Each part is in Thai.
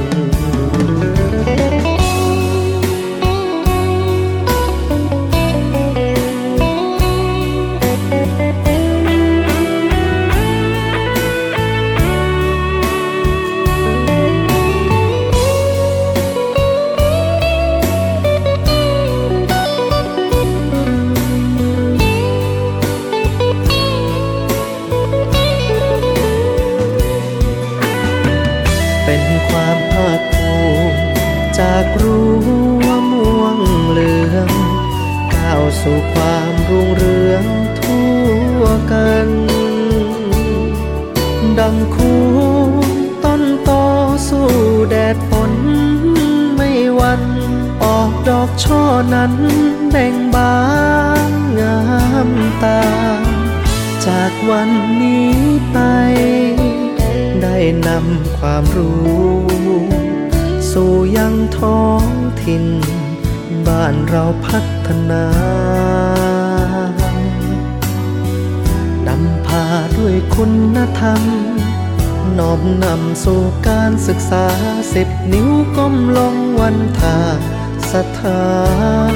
น ดังคูต้นโตสู้แดดฝนไม่วัน ออกดอกช่อนั้นแบ่งบานงามตา จากวันนี้ไป ได้นำความรู้ สู่ยังท้องถิ่น บ้านเราพัฒนานำพาด้วยคุณธรรม น้อมนำสู่การศึกษาสิบนิ้วก้มลงวันทาสถาน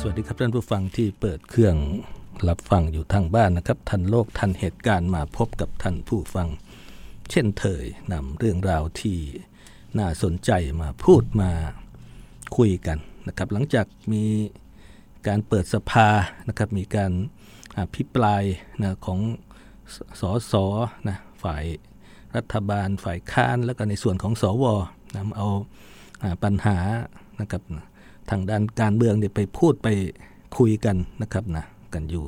สวัสดีครับท่านผู้ฟังที่เปิดเครื่อง รับฟังอยู่ทางบ้านนะครับ ทันโลกทันเหตุการณ์มาพบกับท่านผู้ฟัง เช่นเคยนำเรื่องราวที่น่าสนใจมาพูดมาคุยกันนะครับ หลังจากมีการเปิดสภานะครับ มีการอภิปรายนะของสสนะฝ่ายรัฐบาลฝ่ายค้านแล้วก็ในส่วนของสวนำเอาปัญหานะครับทางด้านการเมืองเนี่ยไปพูดไปคุยกันนะครับนะ กันอยู่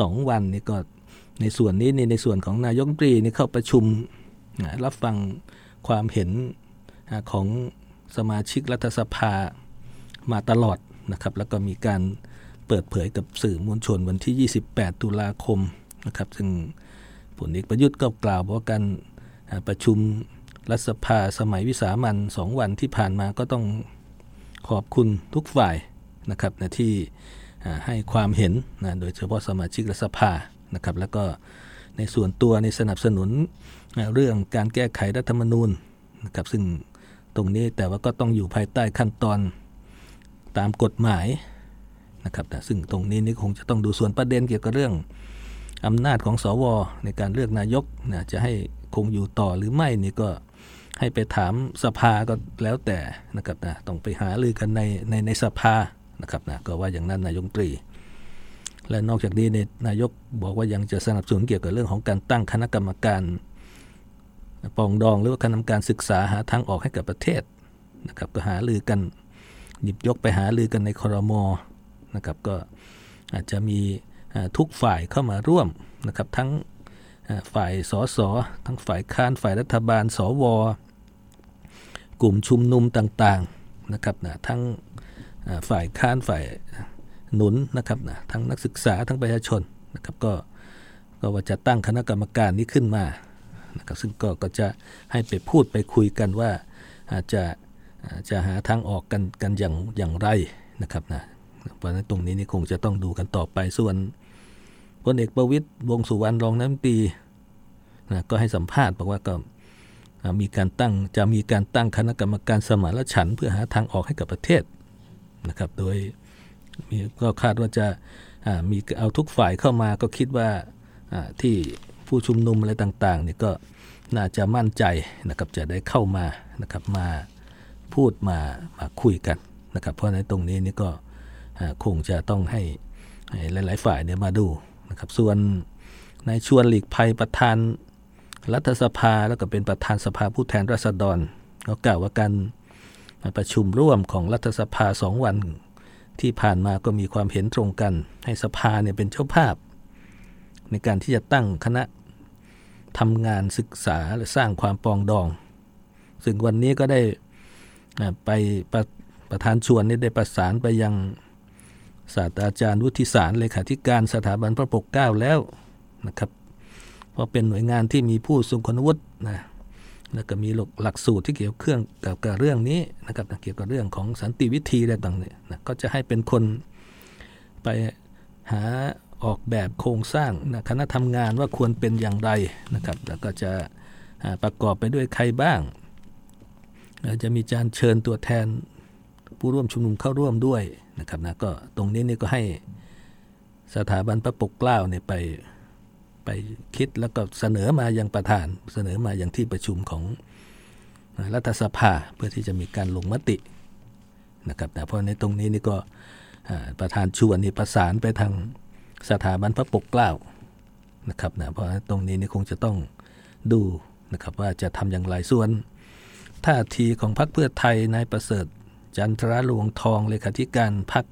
สองวันนี้ก็ในส่วนนี้นี่ในส่วนของนายกรัฐมนตรีนี่เข้าประชุมรับฟังความเห็นของสมาชิกรัฐสภามาตลอดนะครับแล้วก็มีการเปิดเผยกับสื่อมวลชนวันที่ 28 ตุลาคมนะครับซึ่งผลเอกประยุทธ์ก็กล่าวบอกว่าการประชุมรัฐสภาสมัยวิสามันสองวันที่ผ่านมาก็ต้องขอบคุณทุกฝ่ายนะครับนะที่ ให้ความเห็นนะโดยเฉพาะสมาชิกรัฐสภานะครับแล้วก็ในส่วนตัวในสนับสนุนเรื่องการแก้ไขรัฐธรรมนูญนะครับซึ่งตรงนี้แต่ว่าก็ต้องอยู่ภายใต้ขั้นตอนตามกฎหมายนะครับแต่ซึ่งตรงนี้นี่คงจะต้องดูส่วนประเด็นเกี่ยวกับเรื่องอำนาจของสวในการเลือกนายกนะจะให้คงอยู่ต่อหรือไม่นี่ก็ให้ไปถามสภาก็แล้วแต่นะครับนะต้องไปหาลือกันในในในสภา นะครับนะก็ว่าอย่างนั้นนายกตรี และนอกจากนี้นนายกบอกว่ายังจะสนับสนุนเกี่ยวกับเรื่องของการตั้งคณะกรรมการปองดองหรือว่าคณะกรรมการศึกษาหาทางออกให้กับประเทศนะครับก็หาลือกันหยิบยกไปหาลือกันในคอรมอนะครับก็อาจจะมีทุกฝ่ายเข้ามาร่วมนะครับทั้งฝ่ายสสทั้งฝ่ายค้านฝ่ายรัฐบาล สว กลุ่มชุมนุมต่างๆนะครับนะทั้ง ฝ่ายค้านฝ่ายหนุนนะครับนะทั้งนักศึกษาทั้งประชาชนนะครับก็ก็ว่าจะตั้งคณะกรรมการนี้ขึ้นมานะครับซึ่งก็ก็จะให้ไปพูดไปคุยกันว่าอาจจะจะหาทางออกกันกันอย่างอย่างไรนะครับนะเพราะฉะนั้นตรงนี้นี่คงจะต้องดูกันต่อไปส่วนพลเอกประวิตยวงสุวรรณรองน้ำตีนะก็ให้สัมภาษณ์บอกว่าก็มีการตั้งจะมีการตั้งคณะกรรมการสมานฉันเพื่อหาทางออกให้กับประเทศ นะครับ โดยก็คาดว่าจะมีเอาทุกฝ่ายเข้ามาก็คิดว่าที่ผู้ชุมนุมอะไรต่างๆเนี่ยก็น่าจะมั่นใจนะครับจะได้เข้ามานะครับมาพูดมามาคุยกันนะครับเพราะในตรงนี้นี่ก็คงจะต้องให้หลาย ๆ ฝ่ายเนี่ยมาดูนะครับส่วนนายชวนหลีกภัยประธานรัฐสภาแล้วก็เป็นประธานสภาผู้แทนราษฎรก็กล่าวว่าการ ประชุมร่วมของรัฐสภาสองวัน ที่ผ่านมาก็มีความเห็นตรงกัน ให้สภาเนี่ยเป็นเจ้าภาพ ในการที่จะตั้งคณะทำงานศึกษาและสร้างความปองดอง ซึ่งวันนี้ก็ได้ไปประประธานชวนนี่ได้ประสานไปยังศาสตราจารย์วุฒิสารเลขาธิการสถาบันพระปกเกล้าแล้วนะครับ เพราะเป็นหน่วยงานที่มีผู้ทรงคุณวุฒินะ แล้วก็มีหลักสูตรที่เกี่ยวเครื่องกับกับเรื่องนี้นะครับเกี่ยวกับเรื่องของสันติวิธีอะไรต่างเนี่ยนะก็จะให้เป็นคนไปหาออกแบบโครงสร้างนะคณะทำงานว่าควรเป็นอย่างไรนะครับ แล้วก็จะประกอบไปด้วยใครบ้างจะมีการเชิญตัวแทนผู้ร่วมชุมนุมเข้าร่วมด้วยนะครับนะก็ตรงนี้นี่ก็ให้สถาบันพระปกเกล้าเนี่ยไป ไปคิดแล้วก็เสนอมายังประธาน เสนอมาอย่างที่ประชุมของรัฐสภาเพื่อที่จะมีการลงมตินะครับแต่เพราะในตรงนี้นี่ก็ประธานชวนนี่ประสานไปทางสถาบันพระปกเกล้านะครับนะเพราะตรงนี้นี่คงจะต้องดูนะครับว่าจะทำอย่างไรส่วนท่าทีของพรรคเพื่อไทยนายประเสริฐ จันทราหลวงทองเลขาธิการพรรค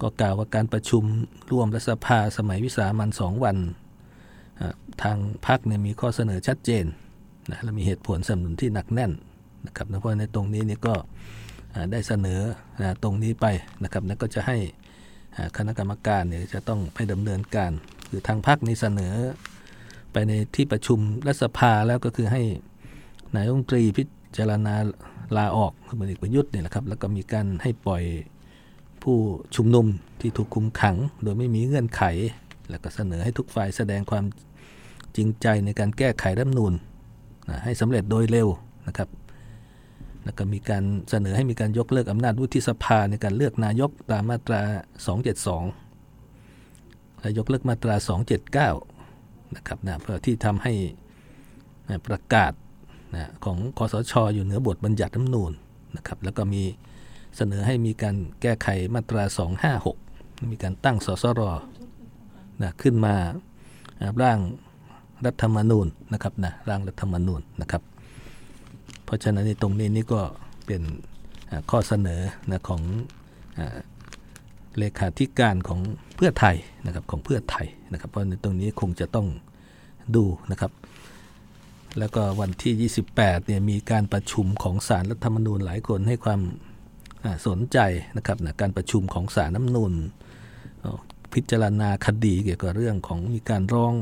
ก็กล่าวว่าการประชุมร่วมรัฐสภาสมัยวิสามันสองวัน ทางพรรคเนี่ยมีข้อเสนอชัดเจนนะและมีเหตุผลสนับสนุนที่หนักแน่นนะครับเพราะในตรงนี้นี่ก็ได้เสนอตรงนี้ไปนะครับแล้วก็จะให้คณะกรรมการเนี่ยจะต้องไปดำเนินการ คือทางพรรคนี้เสนอ ไปในที่ประชุมรัฐสภาแล้วก็คือให้นายองตรีพิจารณาลาออกคือพลเอกประยุทธ์เนี่ยแหละครับแล้วก็มีการให้ปล่อยผู้ชุมนุมที่ถูกคุมขัง โดยไม่มีเงื่อนไข แล้วก็เสนอให้ทุกฝ่ายแสดงความจริงใจในการแก้ไขรัฐนูลนะให้สำเร็จโดยเร็วนะครับ แล้วก็มีการเสนอให้มีการยกเลิกอำนาจวุฒิสภาในการเลือกนายกตามมาตรา 272 และยกเลิกมาตรา 279 นะครับนะเพื่อที่ทำให้ประกาศนะของคอสชออยู่เหนือบทบัญญัติรัฐนูลนะครับ แล้วก็มีเสนอให้มีการแก้ไขมาตรา 256 มีการตั้งสสร นะขึ้นมาร่างรัฐธรรมนูญนะครับนะร่างรัฐธรรมนูญนะครับ เพราะฉะนั้นในตรงนี้นี่ก็เป็นข้อเสนอนะของเลขาธิการของเพื่อไทยนะครับของเพื่อไทยนะครับ เพราะในตรงนี้คงจะต้องดูนะครับ แล้วก็วันที่ 28เนี่ยมีการประชุมของศาลรัฐธรรมนูญหลายคนให้ความสนใจนะครับนะการประชุมของศาลน้ำนูญ พิจารณาคดีเกี่ยวกับเรื่องของมีการร้อง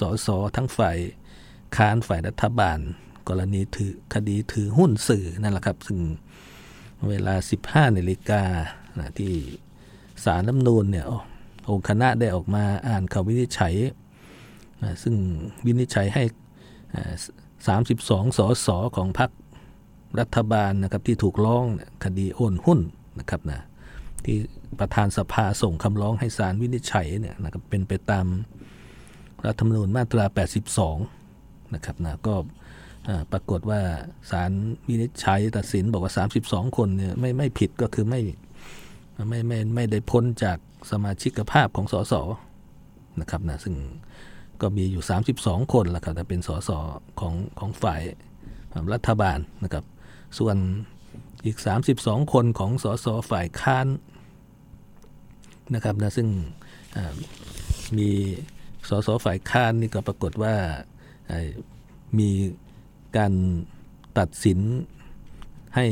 สอสอทั้งฝ่ายค้านฝ่ายรัฐบาล กรณีถือคดีถือหุ้นสื่อนั่นแหละครับ ซึ่งเวลา 15นาฬิกาที่ศาลน้ำนูญเนี่ยองค์คณะได้ออกมาอ่านคำวินิจฉัย ซึ่งวินิจฉัยให้ 32 สสของพรรครัฐบาลนะครับที่ถูกร้องคดีโอนหุ้นนะครับนะ ที่ประธานสภาส่งคำร้องให้ศาลวินิจฉัยเนี่ยนะครับเป็นไปตามรัฐธรรมนูญมาตรา 82 นะครับนะก็ปรากฏว่าศาลวินิจฉัยตัดสินบอกว่า 32 คนเนี่ยไม่ไม่ผิดก็คือไม่ไม่ไม่ไม่ได้พ้นจากสมาชิกภาพของสสนะครับนะซึ่งก็มีอยู่ 32 คนล้วครับแต่เป็นสสของของฝ่ายรัฐบาลนะครับ ส่วนอีก 32 คนของสสฝ่ายค้าน นะครับนะซึ่งมีสสฝ่ายค้านนี่ก็ปรากฏว่ามีการตัดสินให้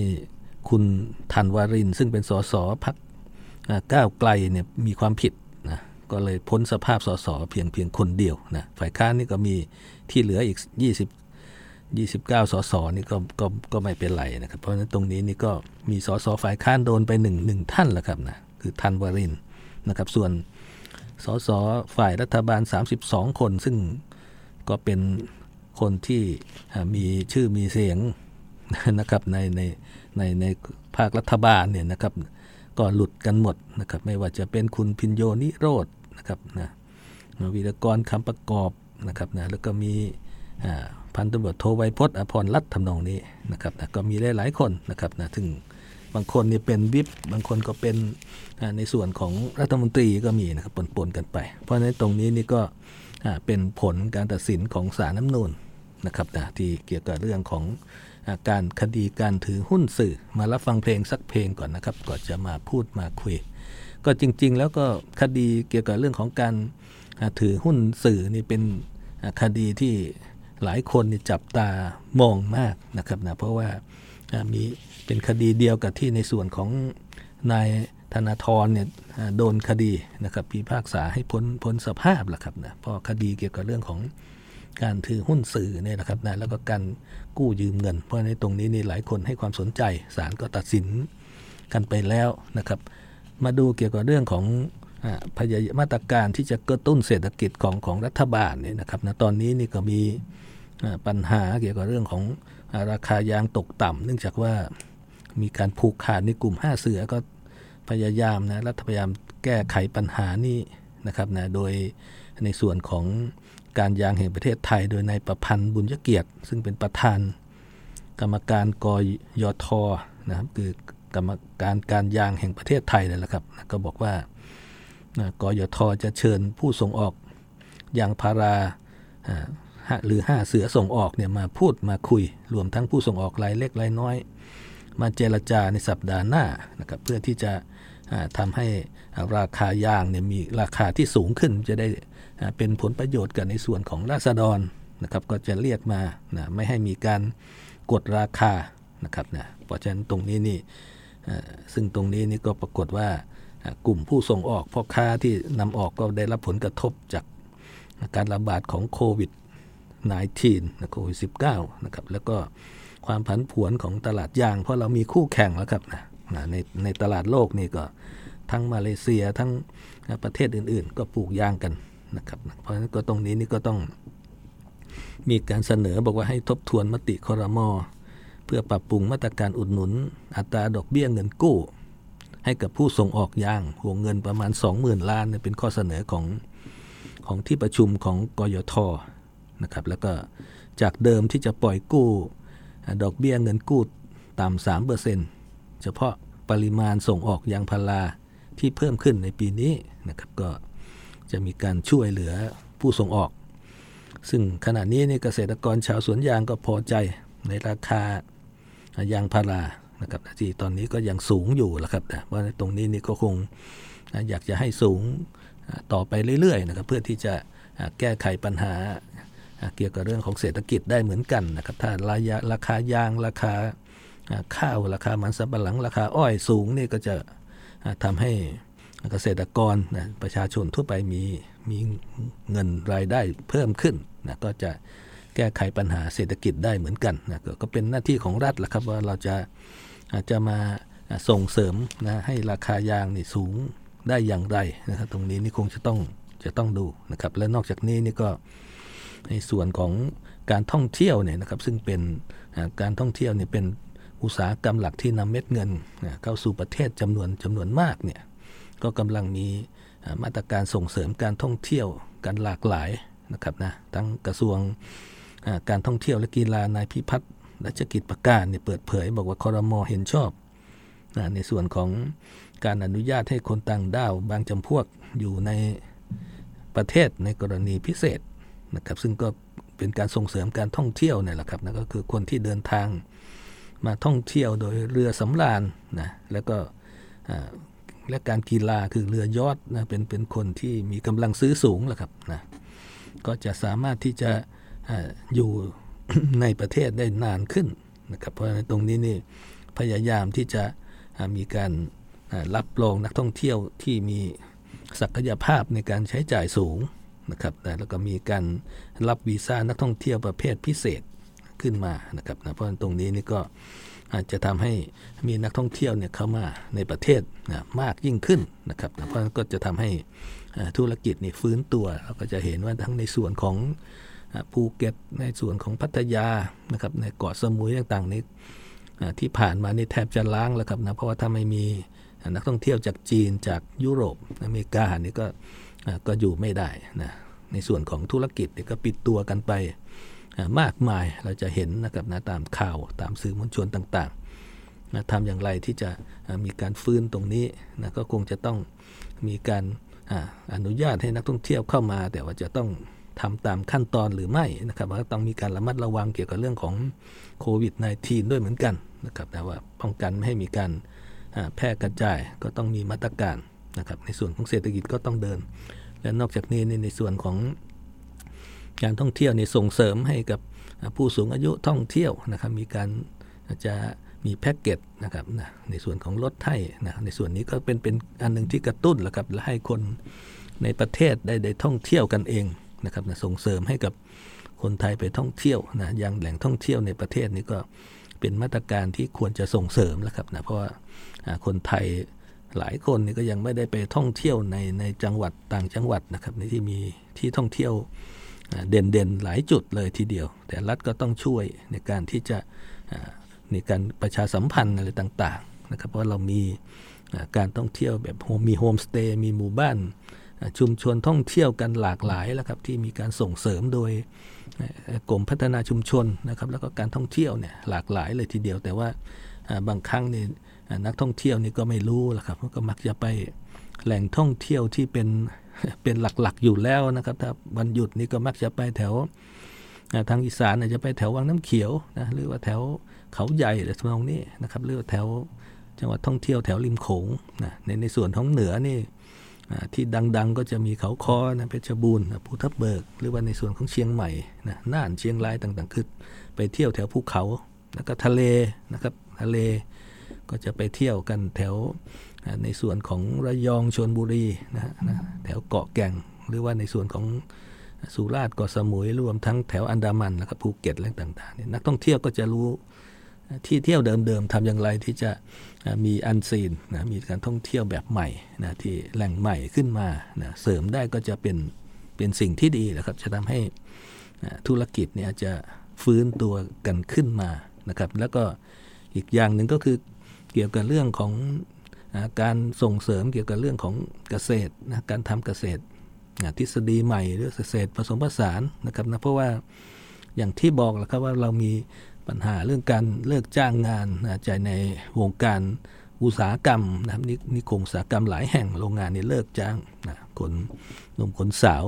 คุณธันวาริน ซึ่งเป็นสสพักก้าวไกลเนี่ยมีความผิดนะก็เลยพ้นสภาพสสเพียงเพียงคนเดียวนะฝ่ายค้านนี่ก็มีที่เหลืออีก 20 29 สสนี่ก็ก็ก็ไม่เป็นไรนะครับ เพราะฉะนั้นตรงนี้นี่ก็มีสสฝ่ายค้านโดนไป1 1ท่านแล้วครับนะคือธันวาริน นะครับ ส่วนสสฝ่ายรัฐบาล 32 คน ซึ่งก็เป็นคนที่มีชื่อมีเสียงนะครับในในในในภาครัฐบาลเนี่ยนะครับ ก็หลุดกันหมดนะครับ ไม่ว่าจะเป็นคุณพินโยนิโรธนะครับนะวีรกรคำประกอบนะครับนะแล้วก็มีพันตำรวจโทไวพจน์อภรรัตน์ทำนองนี้นะครับนะก็มีหลายๆคนนะครับนะถึง บางคนนี่เป็นวิปบางคนก็เป็นในส่วนของรัฐมนตรีก็มีนะครับปนๆกันไป เพราะฉะนั้นตรงนี้นี่ก็เป็นผลการตัดสินของศาลน้ำนูนนะครับนะที่เกี่ยวกับเรื่องของการคดีการถือหุ้นสื่อมารับฟังเพลงสักเพลงก่อนนะครับก่อนจะมาพูดมาคุย ก็จริง ๆ แล้วก็คดีเกี่ยวกับเรื่องของการถือหุ้นสื่อนี่เป็นคดีที่หลายคนจับตามองมากนะครับนะเพราะว่า มีเป็นคดีเดียวกับที่ในส่วนของนายธนาธรเนี่ยโดนคดีนะครับพิพากษาให้พ้นพ้นสภาพแหละครับนะเพราะคดีเกี่ยวกับเรื่องของการถือหุ้นสื่อเนี่ยนะครับนะแล้วก็การกู้ยืมเงิน เพราะในตรงนี้นี่หลายคนให้ความสนใจศาลก็ตัดสินกันไปแล้วนะครับ มาดูเกี่ยวกับเรื่องของพยายมาตรการที่จะกระตุ้นเศรษฐกิจของของรัฐบาลเนี่ยนะครับนะตอนนี้นี่ก็มีปัญหาเกี่ยวกับเรื่องของ ราคายางตกต่ำเนื่องจากว่ามีการผูกขาดในกลุ่ม 5 เสือก็พยายามนะรัฐพยายามแก้ไขปัญหานี้นะครับนะโดยในส่วนของการยางแห่งประเทศไทย โดยนายประพันธ์บุญยเกียรติ ซึ่งเป็นประธาน กรรมการกยทนะครับคือกรรมการการยางแห่งประเทศไทยเลยละครับก็บอกว่ากยทจะเชิญผู้ส่งออกยางพารา หรือ5เสือส่งออกเนี่ยมาพูดมาคุย รวมทั้งผู้ส่งออกรายเล็กรายน้อย มาเจรจาในสัปดาห์หน้านะครับเพื่อที่จะทำให้ราคายางเนี่ยมีราคาที่สูงขึ้นจะได้เป็นผลประโยชน์กับในส่วนของราษฎรนะครับก็จะเรียกมานะไม่ให้มีการกดราคานะครับนะเพราะฉะนั้นตรงนี้นี่ซึ่งตรงนี้นี่ก็ปรากฏว่ากลุ่มผู้ส่งออกพ่อค้าที่นำออกก็ได้รับผลกระทบจากการระบาดของโควิด -19 นะโควิด -19 นะครับแล้วก็ความผันผวนของตลาดยาง เพราะเรามีคู่แข่งแล้วครับนะในในตลาดโลกนี่ก็ทั้งมาเลเซียทั้งประเทศอื่นๆ ก็ปลูกยางกันนะครับเพราะฉะนั้นก็ตรงนี้นี่ก็ต้องมีการเสนอบอกว่าให้ทบทวนมติคอรมอเพื่อปรับปรุงมาตรการอุดหนุน อัตราดอกเบี้ยเงินกู้ ให้กับผู้ส่งออกยางวงเงินประมาณ 20,000 ล้านเป็นข้อเสนอของของที่ประชุมของกยท นะครับแล้วก็จากเดิมที่จะปล่อยกู้ ดอกเบี้ยเงินกู้ต่ำสามเปอร์เซ็นต์เฉพาะปริมาณส่งออกยางพาราที่เพิ่มขึ้นในปีนี้นะครับก็จะมีการช่วยเหลือผู้ส่งออก ซึ่งขณะนี้นี่เกษตรกรชาวสวนยางก็พอใจในราคายางพารานะครับที่ตอนนี้ก็ยังสูงอยู่แล้วครับนะว่าตรงนี้นี่ก็คงอยากจะให้สูงต่อไปเรื่อยๆนะครับเพื่อที่จะแก้ไขปัญหา เกี่ยวกับเรื่องของเศรษฐกิจได้เหมือนกันนะครับถ้าราาราคายางราคาข้าวราคามันสำปะหลังราคาอ้อยสูงนี่ก็จะทำให้เกษตรกรนะประชาชนทั่วไปมีมีเงินรายได้เพิ่มขึ้นนะก็จะแก้ไขปัญหาเศรษฐกิจได้เหมือนกันนะก็เป็นหน้าที่ของรัฐแหละครับว่าเราจะจะมาส่งเสริมนะให้ราคายางนี่สูงได้อย่างไรนะครับตรงนี้นี่คงจะต้องจะต้องดูนะครับและนอกจากนี้นี่ก็ ในส่วนของการท่องเที่ยวเนี่ยนะครับซึ่งเป็นการท่องเที่ยวเนี่ยเป็นอุตสาหกรรมหลักที่นำเม็ดเงินเข้าสู่ประเทศจำนวนจำนวนมากเนี่ยก็กำลังมีมาตรการส่งเสริมการท่องเที่ยวกันหลากหลายนะครับนะทั้งกระทรวงการท่องเที่ยวและกีฬานายพิพัฒน์รัชกิจประการเนี่ยเปิดเผย บอกว่าคอรมอเห็นชอบในส่วนของการอนุญาตให้คนต่างด้าวบางจำพวกอยู่ในประเทศในกรณีพิเศษ นะครับซึ่งก็เป็นการส่งเสริมการท่องเที่ยวเนี่ยแหละครับนั่นก็คือคนที่เดินทางมาท่องเที่ยวโดยเรือสำราญนะแล้วก็และการกีฬาคือเรือยอดนะเป็นเป็นคนที่มีกำลังซื้อสูงแหละครับนะก็จะสามารถที่จะอยู่ในประเทศได้นานขึ้นนะครับเพราะในตรงนี้นี่พยายามที่จะมีการรับรองนักท่องเที่ยวที่มีศักยภาพในการใช้จ่ายสูง นะครับแล้วก็มีการรับวีซ่านักท่องเที่ยวประเภทพิเศษขึ้นมานะครับนะเพราะตรงนี้นี่ก็อาจจะทำให้มีนักท่องเที่ยวเนี่ยเข้ามาในประเทศนะมากยิ่งขึ้นนะครับนะเพราะก็จะทำให้ธุรกิจนี่ฟื้นตัวเราก็จะเห็นว่าทั้งในส่วนของภูเก็ตในส่วนของพัทยานะครับในเกาะสมุยต่างๆนี้ที่ผ่านมานี่แทบจะล้างแล้วครับนะเพราะว่าถ้าไม่มีนักท่องเที่ยวจากจีนจากยุโรปอเมริกานี่ก็ ก็อยู่ไม่ได้นะในส่วนของธุรกิจก็ปิดตัวกันไปมากมายเราจะเห็นนะครับนะตามข่าวตามสื่อมวลชนต่างๆนะทำอย่างไรที่จะมีการฟื้นตรงนี้นะก็คงจะต้องมีการอนุญาตให้นักท่องเที่ยวเข้ามา แต่ว่าจะต้องทำตามขั้นตอนหรือไม่นะครับว่าต้องมีการระมัดระวังเกี่ยวกับเรื่องของโควิด -19 ด้วยเหมือนกันนะครับแต่ว่าป้องกันไม่ให้มีการแพร่กระจายก็ต้องมีมาตรการ นะครับในส่วนของเศรษฐกิจก็ต้องเดิน และนอกจากนี้ในส่วนของการท่องเที่ยวในส่งเสริมให้กับผู้สูงอายุท่องเที่ยวนะครับมีการจะมีแพ็กเกจนะครับนะในส่วนของรถไทยนะในส่วนนี้ก็เป็นเป็นอันหนึ่งที่กระตุ้นแล้วครับและให้คนในประเทศได้ได้ท่องเที่ยวกันเองนะครับนะส่งเสริมให้กับคนไทยไปท่องเที่ยวนะยังแหล่งท่องเที่ยวในประเทศนี้ก็เป็นมาตรการที่ควรจะส่งเสริมแล้วครับนะเพราะว่าคนไทย หลายคนนี่ก็ยังไม่ได้ไปท่องเที่ยวในในจังหวัดต่างจังหวัดนะครับในที่มีที่ท่องเที่ยวเด่นๆหลายจุดเลยทีเดียว แต่รัฐก็ต้องช่วยในการที่จะในการประชาสัมพันธ์อะไรต่างๆนะครับเพราะเรามีการท่องเที่ยวแบบมีโฮมสเตย์มีหมู่บ้านชุมชนท่องเที่ยวกันหลากหลายแล้วครับที่มีการส่งเสริมโดยกรมพัฒนาชุมชนนะครับแล้วก็การท่องเที่ยวเนี่ยหลากหลายเลยทีเดียว แต่ว่าบางครั้งเนี่ย นักท่องเที่ยวนี่ก็ไม่รู้ละครับก็มักจะไปแหล่งท่องเที่ยวที่เป็นเป็นหลักๆอยู่แล้วนะครับถ้าวันหยุดนี่ก็มักจะไปแถวทางอีสานจะไปแถววังน้ำเขียวนะหรือว่าแถวเขาใหญ่หรือทำนองนี้นะครับหรือว่าแถวจังหวัดท่องเที่ยวแถวริมโขงนะในในส่วนของเหนือนี่ที่ดังๆก็จะมีเขาคอนะเพชรบูรณ์ภูทับเบิก หรือว่าในส่วนของเชียงใหม่นะน่านเชียงรายต่างๆคือไปเที่ยวแถวภูเขาแล้วก็ทะเลนะครับทะเล ก็จะไปเที่ยวกันแถวในส่วนของระยองชนบุรีนะนะแถวเกาะแก่ง หรือว่าในส่วนของสุราษฎร์เกาะสมุยรวมทั้งแถวอันดามันแล้วก็ภูเก็ตอะไรต่างๆนักท่องเที่ยวก็จะรู้ที่เที่ยวเดิมๆทำอย่างไรที่จะมีอันซีนนะมีการท่องเที่ยวแบบใหม่นะที่แหล่งใหม่ขึ้นมานะเสริมได้ก็จะเป็นเป็นสิ่งที่ดีนะครับ จะทำให้ธุรกิจเนี่ยจะฟื้นตัวกันขึ้นมานะครับ แล้วก็อีกอย่างหนึ่งก็คือ เกี่ยวกับเรื่องของนะการส่งเสริมเกี่ยวกับเรื่องของเกษตรนะการทำเกษตรนะทฤษฎีใหม่หรือเกษตรผสมผสานนะครับนะเพราะว่าอย่างที่บอกแล้วครับว่าเรามีปัญหาเรื่องการเลิกจ้างงานนะใจในวงการอุตสาหกรรมนะครับนิคมอุตสาหกรรมหลายแห่งโรงงานนี่เลิกจ้างนะคนหนุ่มคนสาว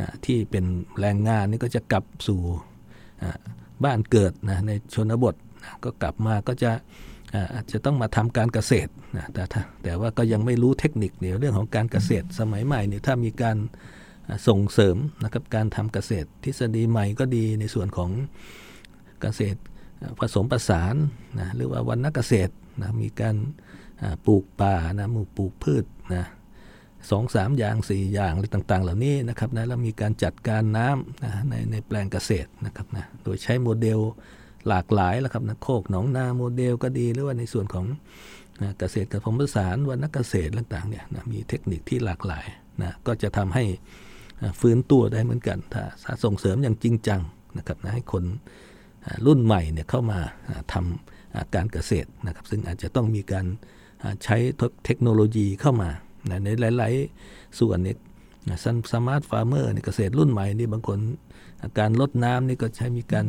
นะที่เป็นแรงงานนี่ก็จะกลับสู่บ้านเกิดนะในชนบทนะก็กลับมาก็จะ อาจจะต้องมาทำการเกษตรนะแต่แต่ว่าก็ยังไม่รู้เทคนิคเนี่ยเรื่องของการเกษตรสมัยใหม่เนี่ยถ้ามีการส่งเสริมนะครับการทำเกษตรทฤษฎีใหม่ก็ดีในส่วนของเกษตรผสมประสานนะหรือว่าวันนักเกษตรนะมีการปลูกป่านะมูปลูกพืชนะสองสามอย่างสี่อย่างอะไรต่างๆ เหล่านี้นะครับนะแล้วมีการจัดการน้ำนะในในแปลงเกษตรนะครับนะโดยใช้โมเดล หลากหลายแล้วครับนะโคกหนองนาโมเดลก็ดีหรือว่าในส่วนของนะเกษตรกับผสมผสานวันนักเกษตรต่างๆเนี่ยนะมีเทคนิคที่หลากหลายนะก็จะทำให้ฟื้นตัวได้เหมือนกัน ถ้าถาส่งเสริมอย่างจริงจังนะครับนะให้คนรุ่นใหม่เนี่ยเข้ามาทำอ่าการเกษตรนะครับ ซึ่งอาจจะต้องมีการใช้เทคโนโลยีเข้ามานะในหลาย ๆ ส่วนเนี่ย smart farmer เกษตรรุ่นใหม่นี่บางคน การลดน้ำนี่ก็ใช้มีการ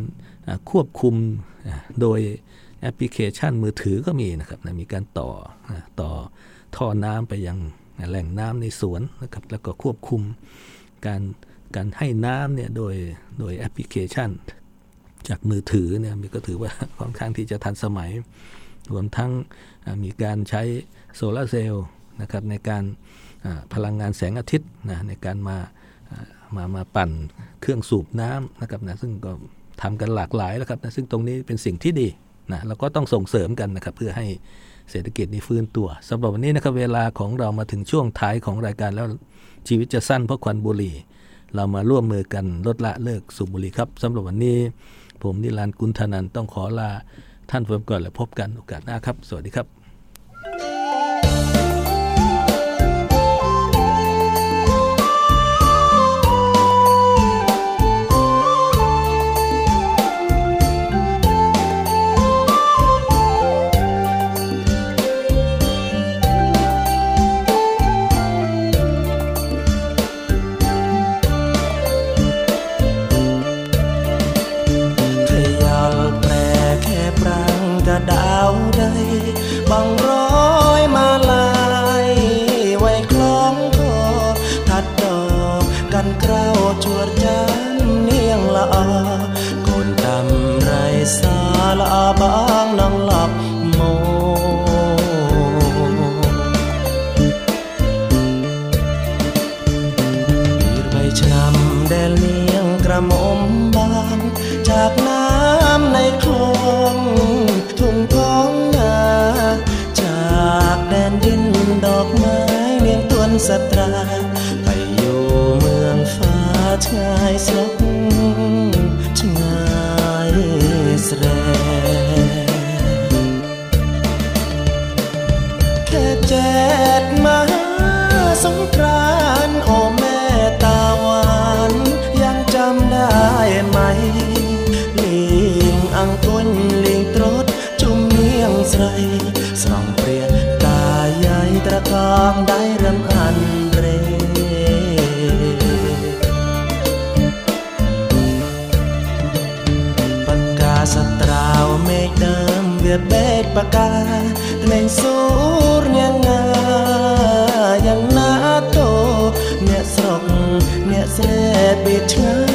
ควบคุมโดยแอปพลิเคชันมือถือก็มีนะครับนะมีการต่อต่อท่อน้ำไปยังแหล่งน้ำในสวนนะครับแล้วก็ควบคุมการการให้น้ำเนี่ยโดยโดยแอปพลิเคชัน จากมือถือเนี่ยมันก็ถือว่าค่อนข้างที่จะทันสมัย รวมทั้งมีการใช้โซลาร์เซลล์นะครับในการพลังงานแสงอาทิตย์นะในการมา มามาปั่นเครื่องสูบน้ำนะครับนะซึ่งก็ทำกันหลากหลายแล้วครับนะซึ่งตรงนี้เป็นสิ่งที่ดีนะเราก็ต้องส่งเสริมกันนะครับ เพื่อให้เศรษฐกิจนี้ฟื้นตัวสำหรับวันนี้นะครับเวลาของเรามาถึงช่วงท้ายของรายการแล้วชีวิตจะสั้นเพราะควันบุหรี่ เรามาร่วมมือกันลดละเลิกสูบบุหรี่ครับสำหรับวันนี้ ผมนิรันดร์กุลธนันต้องขอลาท่านผู้ชมก่อนและพบกันโอกาสหน้าครับ สวัสดีครับ จากน้ำในคลองทุ่งท้องนาจากแดนดินดอกไม้เลี้ยงตวนสตราไปอยู่เมืองฟ้าชายสก សត្រាវមេឃដើមវាបេតបកាក្លែងសួរញ៉ាងណាយ៉ាងណាតោអ្នកស្រុកអ្នកស្រែបេតឆ្ងាយ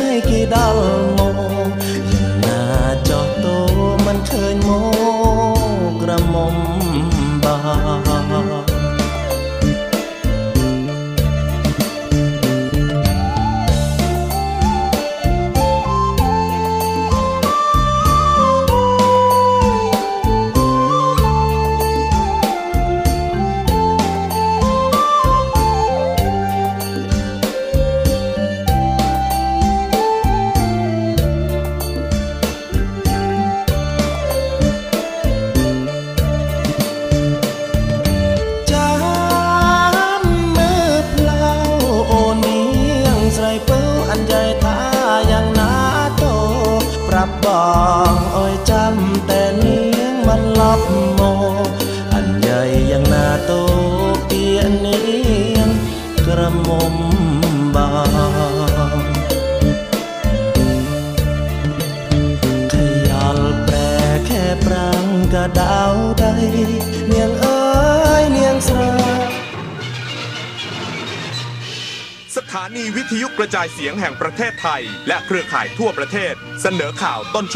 นีวิทยุกระจายเสียงแห่งประเทศไทย และเครือข่ายทั่วประเทศ เสนอข่าวต้นช